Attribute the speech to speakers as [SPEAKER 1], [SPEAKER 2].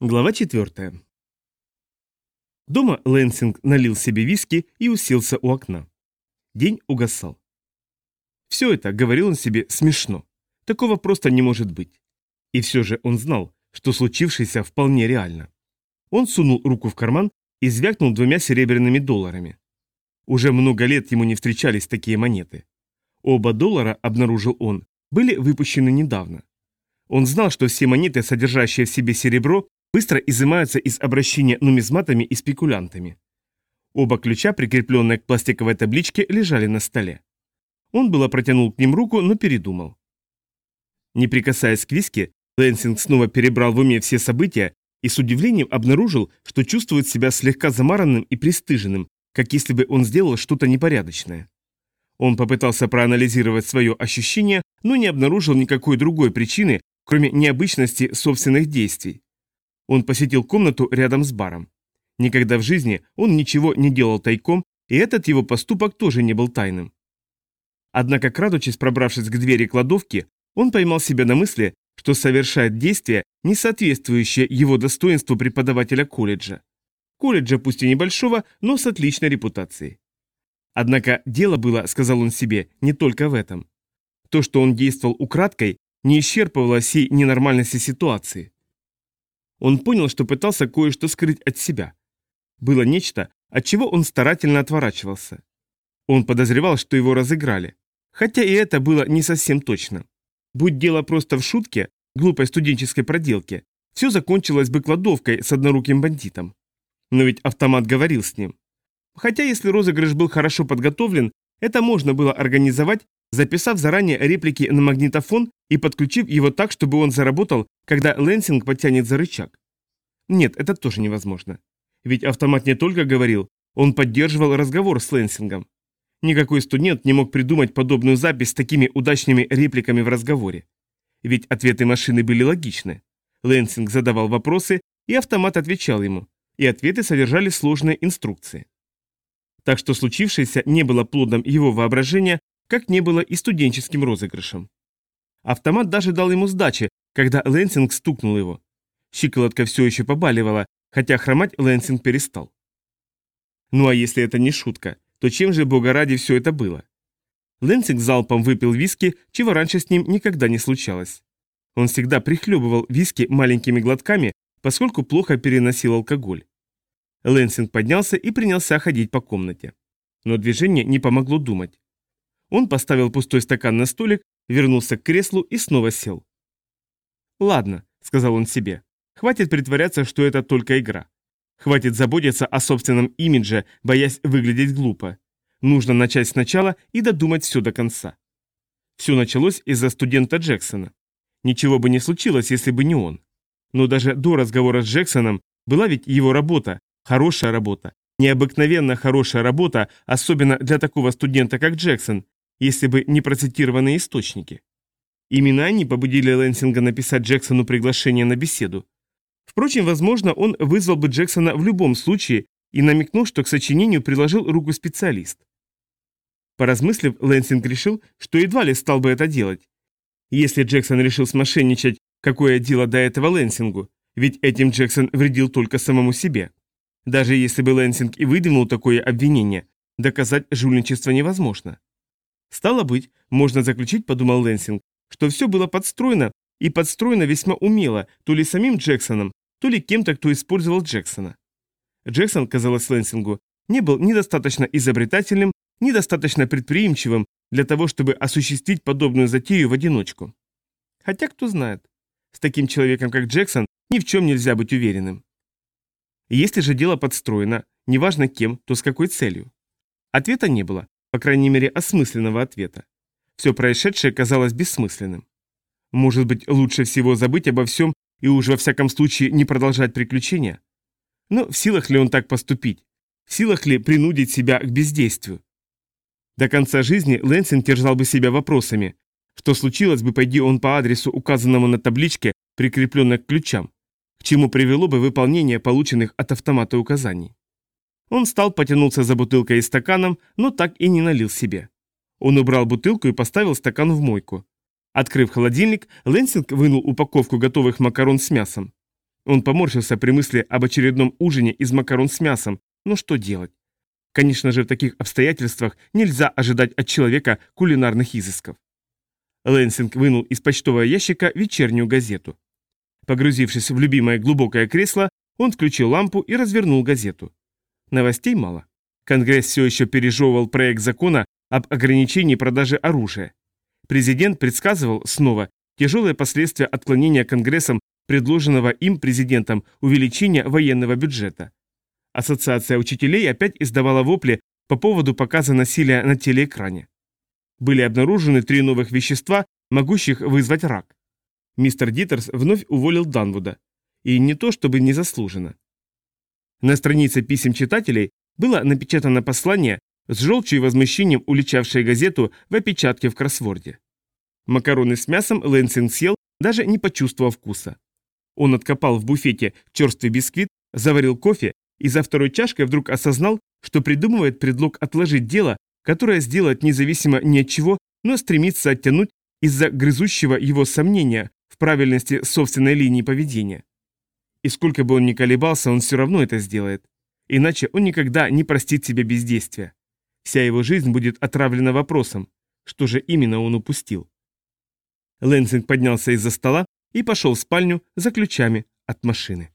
[SPEAKER 1] Глава 4. Дома Лэнсинг налил себе виски и уселся у окна. День угасал. Все это, говорил он себе, смешно. Такого просто не может быть. И все же он знал, что случившееся вполне реально. Он сунул руку в карман и звякнул двумя серебряными долларами. Уже много лет ему не встречались такие монеты. Оба доллара, обнаружил он, были выпущены недавно. Он знал, что все монеты, содержащие в себе серебро, быстро изымаются из обращения нумизматами и спекулянтами. Оба ключа, прикрепленные к пластиковой табличке, лежали на столе. Он было протянул к ним руку, но передумал. Не прикасаясь к виске, Лэнсинг снова перебрал в уме все события и с удивлением обнаружил, что чувствует себя слегка замаранным и пристыженным, как если бы он сделал что-то непорядочное. Он попытался проанализировать свое ощущение, но не обнаружил никакой другой причины, кроме необычности собственных действий. Он посетил комнату рядом с баром. Никогда в жизни он ничего не делал тайком, и этот его поступок тоже не был тайным. Однако, крадучись, пробравшись к двери кладовки, он поймал себя на мысли, что совершает действие, не соответствующее его достоинству преподавателя колледжа. Колледжа пусть и небольшого, но с отличной репутацией. Однако дело было, сказал он себе, не только в этом. То, что он действовал украдкой, не исчерпывало всей ненормальности ситуации. Он понял, что пытался кое-что скрыть от себя. Было нечто, от чего он старательно отворачивался. Он подозревал, что его разыграли. Хотя и это было не совсем точно. Будь дело просто в шутке, глупой студенческой проделке, все закончилось бы кладовкой с одноруким бандитом. Но ведь автомат говорил с ним. Хотя если розыгрыш был хорошо подготовлен, это можно было организовать записав заранее реплики на магнитофон и подключив его так, чтобы он заработал, когда Лэнсинг потянет за рычаг. Нет, это тоже невозможно. Ведь автомат не только говорил, он поддерживал разговор с Лэнсингом. Никакой студент не мог придумать подобную запись с такими удачными репликами в разговоре. Ведь ответы машины были логичны. Лэнсинг задавал вопросы, и автомат отвечал ему, и ответы содержали сложные инструкции. Так что случившееся не было плодом его воображения, как не было и студенческим розыгрышем. Автомат даже дал ему сдачи, когда Лэнсинг стукнул его. Щиколотка все еще побаливала, хотя хромать Лэнсинг перестал. Ну а если это не шутка, то чем же, бога ради, все это было? Лэнсинг залпом выпил виски, чего раньше с ним никогда не случалось. Он всегда прихлебывал виски маленькими глотками, поскольку плохо переносил алкоголь. Лэнсинг поднялся и принялся ходить по комнате. Но движение не помогло думать. Он поставил пустой стакан на столик, вернулся к креслу и снова сел. «Ладно», — сказал он себе, — «хватит притворяться, что это только игра. Хватит заботиться о собственном имидже, боясь выглядеть глупо. Нужно начать сначала и додумать все до конца». Все началось из-за студента Джексона. Ничего бы не случилось, если бы не он. Но даже до разговора с Джексоном была ведь его работа, хорошая работа, необыкновенно хорошая работа, особенно для такого студента, как Джексон, если бы не процитированные источники. Именно они побудили Лэнсинга написать Джексону приглашение на беседу. Впрочем, возможно, он вызвал бы Джексона в любом случае и намекнул, что к сочинению приложил руку специалист. Поразмыслив, Лэнсинг решил, что едва ли стал бы это делать. Если Джексон решил смошенничать, какое дело до этого Лэнсингу, ведь этим Джексон вредил только самому себе. Даже если бы Лэнсинг и выдвинул такое обвинение, доказать жульничество невозможно. Стало быть, можно заключить, подумал Лэнсинг, что все было подстроено, и подстроено весьма умело, то ли самим Джексоном, то ли кем-то, кто использовал Джексона. Джексон, казалось Лэнсингу, не был недостаточно изобретательным, недостаточно предприимчивым для того, чтобы осуществить подобную затею в одиночку. Хотя кто знает, с таким человеком, как Джексон, ни в чем нельзя быть уверенным. Если же дело подстроено, неважно кем, то с какой целью? Ответа не было, по крайней мере, осмысленного ответа. Все происшедшее казалось бессмысленным. Может быть, лучше всего забыть обо всем и уж во всяком случае не продолжать приключения? Но в силах ли он так поступить? В силах ли принудить себя к бездействию? До конца жизни Лэнсин терзал бы себя вопросами. Что случилось бы, пойди он по адресу, указанному на табличке, прикрепленной к ключам? К чему привело бы выполнение полученных от автомата указаний? Он встал, потянулся за бутылкой и стаканом, но так и не налил себе. Он убрал бутылку и поставил стакан в мойку. Открыв холодильник, Лэнсинг вынул упаковку готовых макарон с мясом. Он поморщился при мысли об очередном ужине из макарон с мясом, но что делать? Конечно же, в таких обстоятельствах нельзя ожидать от человека кулинарных изысков. Лэнсинг вынул из почтового ящика вечернюю газету. Погрузившись в любимое глубокое кресло, он включил лампу и развернул газету. Новостей мало. Конгресс все еще пережевывал проект закона об ограничении продажи оружия. Президент предсказывал снова тяжелые последствия отклонения Конгрессом предложенного им президентом увеличения военного бюджета. Ассоциация учителей опять издавала вопли по поводу показа насилия на телеэкране. Были обнаружены три новых вещества, могущих вызвать рак. Мистер Дитерс вновь уволил Данвуда. И не то, чтобы незаслуженно. На странице писем читателей было напечатано послание с желчью и возмущением, уличавшее газету в опечатке в кроссворде. Макароны с мясом Лэнсинг съел, даже не почувствовав вкуса. Он откопал в буфете черствый бисквит, заварил кофе и за второй чашкой вдруг осознал, что придумывает предлог отложить дело, которое сделать независимо ни от чего, но стремится оттянуть из-за грызущего его сомнения в правильности собственной линии поведения. И сколько бы он ни колебался, он все равно это сделает. Иначе он никогда не простит себе бездействия. Вся его жизнь будет отравлена вопросом, что же именно он упустил. Лэнсинг поднялся из-за стола и пошел в спальню за ключами от машины.